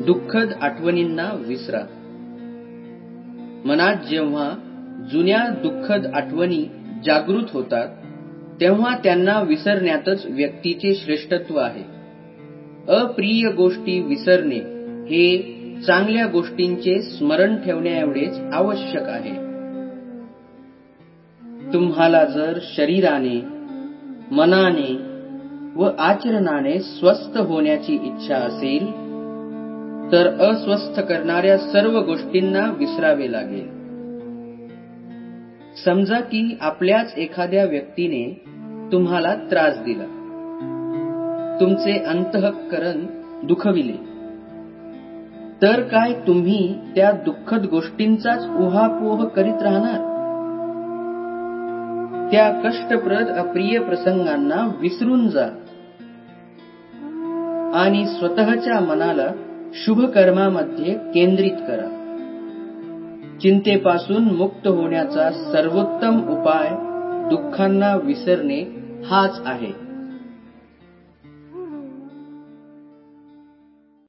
दुःखद आठवणींना विसरा. मनात जेव्हा जुन्या दुःखद आठवणी जागृत होतात तेव्हा त्यांना विसरण्यातच व्यक्तीचे श्रेष्ठत्व आहे. अप्रिय गोष्टी विसरणे हे चांगल्या गोष्टींचे स्मरण ठेवण्याएवढेच आवश्यक आहे. तुम्हाला जर शरीराने मनाने व आचरणाने स्वस्थ होण्याची इच्छा असेल तर अस्वस्थ करणाऱ्या सर्व गोष्टींना विसरावे लागेल. समजा की आपल्याच एखाद्या व्यक्तीने तुम्हाला त्रास दिला. तुमचे अंतःकरण दुखविले. तर काय तुम्ही त्या दुःखद गोष्टींचाच उहापोह करीत राहणार? त्या कष्टप्रद अप्रिय प्रसंगांना विसरून जा. आणि स्वतःच्या मनाला शुभ कर्मामध्ये केंद्रित करा. चिंतेपासून मुक्त होण्याचा सर्वोत्तम उपाय दुःखांना विसरणे हाच आहे.